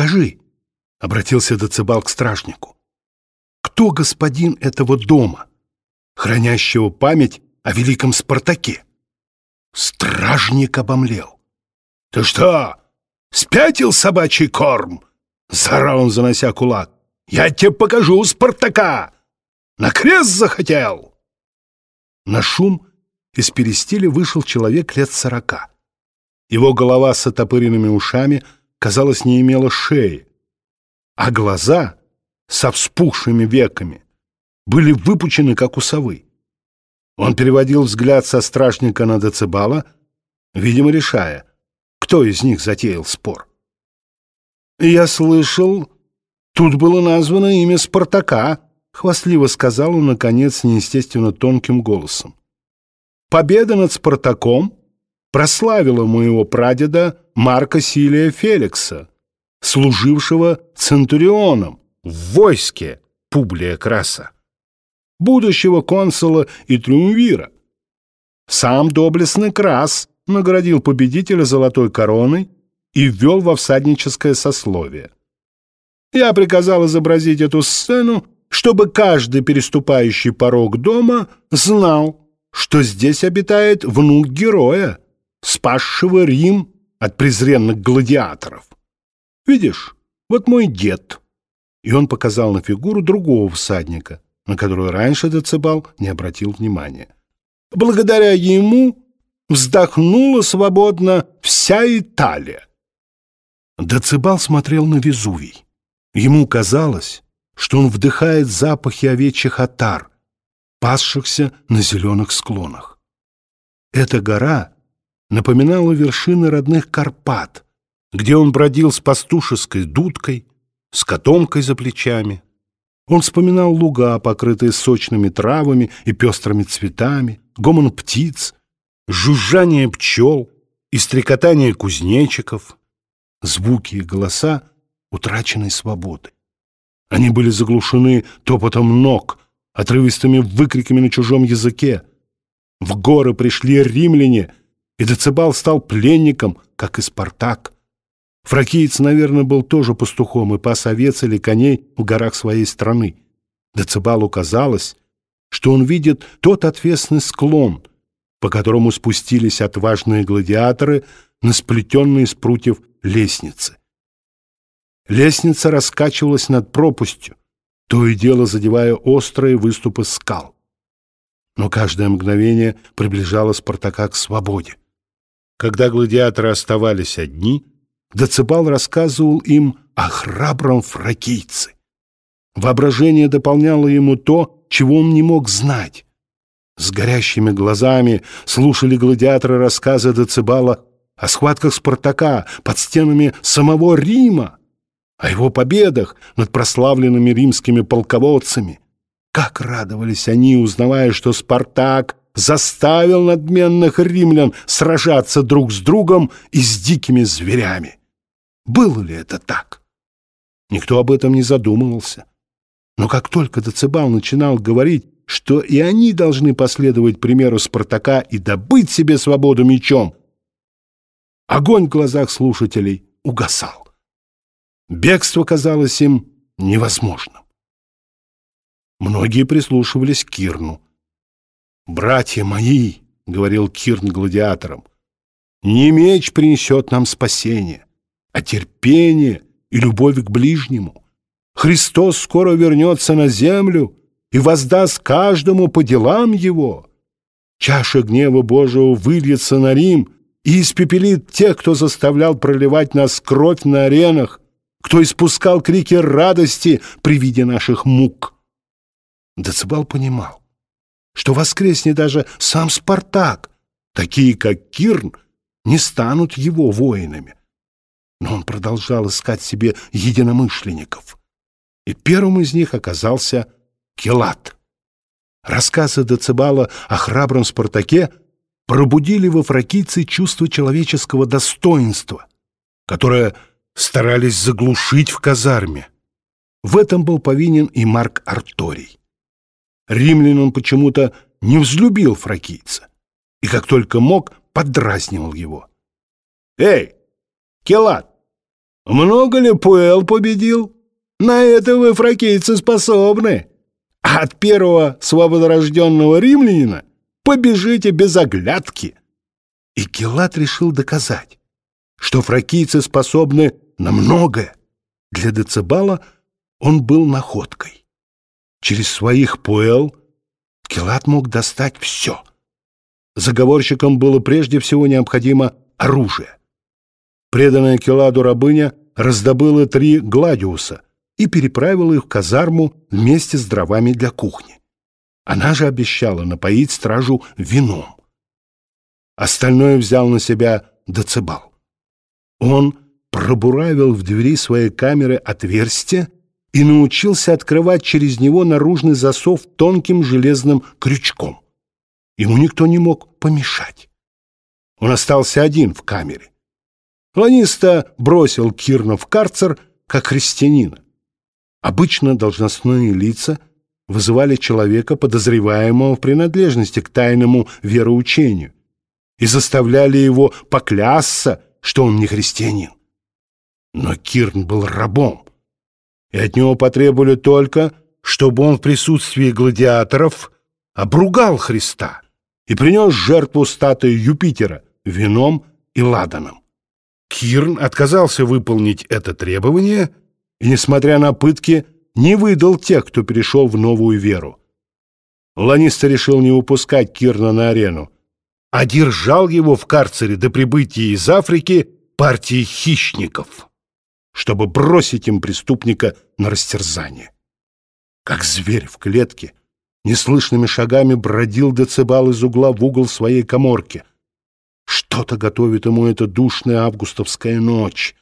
«Скажи», — обратился Децибал к стражнику, «кто господин этого дома, хранящего память о великом Спартаке?» Стражник обомлел. «Ты что, спятил собачий корм?» — заорал он, занося кулак. «Я тебе покажу Спартака! На крест захотел!» На шум из перестиля вышел человек лет сорока. Его голова с отопыренными ушами, казалось, не имела шеи, а глаза со вспухшими веками были выпучены, как у совы. Он переводил взгляд со стражника на Децибала, видимо, решая, кто из них затеял спор. «Я слышал, тут было названо имя Спартака», — хвастливо сказал он, наконец, неестественно тонким голосом. «Победа над Спартаком прославила моего прадеда Марка Силия Феликса, служившего центурионом в войске Публия Краса, будущего консула и триумвира. Сам доблестный Крас наградил победителя золотой короной и ввел во всадническое сословие. Я приказал изобразить эту сцену, чтобы каждый переступающий порог дома знал, что здесь обитает внук героя, спасшего Рим от презренных гладиаторов. Видишь, вот мой дед. И он показал на фигуру другого всадника, на которую раньше Децибал не обратил внимания. Благодаря ему вздохнула свободно вся Италия. Децибал смотрел на Везувий. Ему казалось, что он вдыхает запахи овечьих отар, пасшихся на зеленых склонах. Эта гора напоминала вершины родных Карпат, где он бродил с пастушеской дудкой, с котомкой за плечами. Он вспоминал луга, покрытые сочными травами и пестрыми цветами, гомон птиц, жужжание пчел и стрекотание кузнечиков, звуки и голоса утраченной свободы. Они были заглушены топотом ног, отрывистыми выкриками на чужом языке. В горы пришли римляне — и Децибал стал пленником, как и Спартак. Фракиец, наверное, был тоже пастухом и пас овец или коней в горах своей страны. Децибалу казалось, что он видит тот отвесный склон, по которому спустились отважные гладиаторы на сплетенные из прутьев лестницы. Лестница раскачивалась над пропастью, то и дело задевая острые выступы скал. Но каждое мгновение приближало Спартака к свободе. Когда гладиаторы оставались одни, Децибал рассказывал им о храбром фракийце. Воображение дополняло ему то, чего он не мог знать. С горящими глазами слушали гладиаторы рассказы Децибала о схватках Спартака под стенами самого Рима, о его победах над прославленными римскими полководцами. Как радовались они, узнавая, что Спартак заставил надменных римлян сражаться друг с другом и с дикими зверями. Было ли это так? Никто об этом не задумывался. Но как только Децибал начинал говорить, что и они должны последовать примеру Спартака и добыть себе свободу мечом, огонь в глазах слушателей угасал. Бегство казалось им невозможным. Многие прислушивались к Кирну. «Братья мои», — говорил Кирн гладиаторам, — «не меч принесет нам спасение, а терпение и любовь к ближнему. Христос скоро вернется на землю и воздаст каждому по делам его. Чаша гнева Божьего выльется на Рим и испепелит тех, кто заставлял проливать нас кровь на аренах, кто испускал крики радости при виде наших мук». Децибал понимал, что воскреснет даже сам Спартак. Такие, как Кирн, не станут его воинами. Но он продолжал искать себе единомышленников. И первым из них оказался Келат. Рассказы Децибала о храбром Спартаке пробудили во фракийце чувство человеческого достоинства, которое старались заглушить в казарме. В этом был повинен и Марк Арторий. Римлян он почему-то не взлюбил фракийца и, как только мог, подразнивал его. «Эй, Келат, Много ли Пуэл победил? На это вы, фракийцы, способны. От первого свободорожденного римлянина побежите без оглядки. И Келат решил доказать, что фракийцы способны на многое. Для Децибала он был находкой. Через своих Пуэл Келат мог достать все. Заговорщикам было прежде всего необходимо оружие. Преданная Келаду рабыня раздобыла три гладиуса и переправила их в казарму вместе с дровами для кухни. Она же обещала напоить стражу вином. Остальное взял на себя Децибал. Он пробуравил в двери своей камеры отверстие и научился открывать через него наружный засов тонким железным крючком. Ему никто не мог помешать. Он остался один в камере. Ланиста бросил Кирна в карцер как христианина. Обычно должностные лица вызывали человека, подозреваемого в принадлежности к тайному вероучению, и заставляли его поклясться, что он не христианин. Но Кирн был рабом, и от него потребовали только, чтобы он в присутствии гладиаторов обругал Христа и принес жертву статуи Юпитера вином и ладаном. Кирн отказался выполнить это требование и, несмотря на пытки, не выдал тех, кто перешел в новую веру. Ланиста решил не упускать Кирна на арену, а держал его в карцере до прибытия из Африки партии хищников чтобы бросить им преступника на растерзание. Как зверь в клетке, неслышными шагами бродил Децибал из угла в угол своей коморки. Что-то готовит ему эта душная августовская ночь.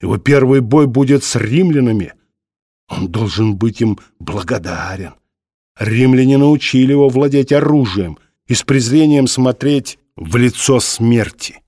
Его первый бой будет с римлянами. Он должен быть им благодарен. Римляне научили его владеть оружием и с презрением смотреть в лицо смерти.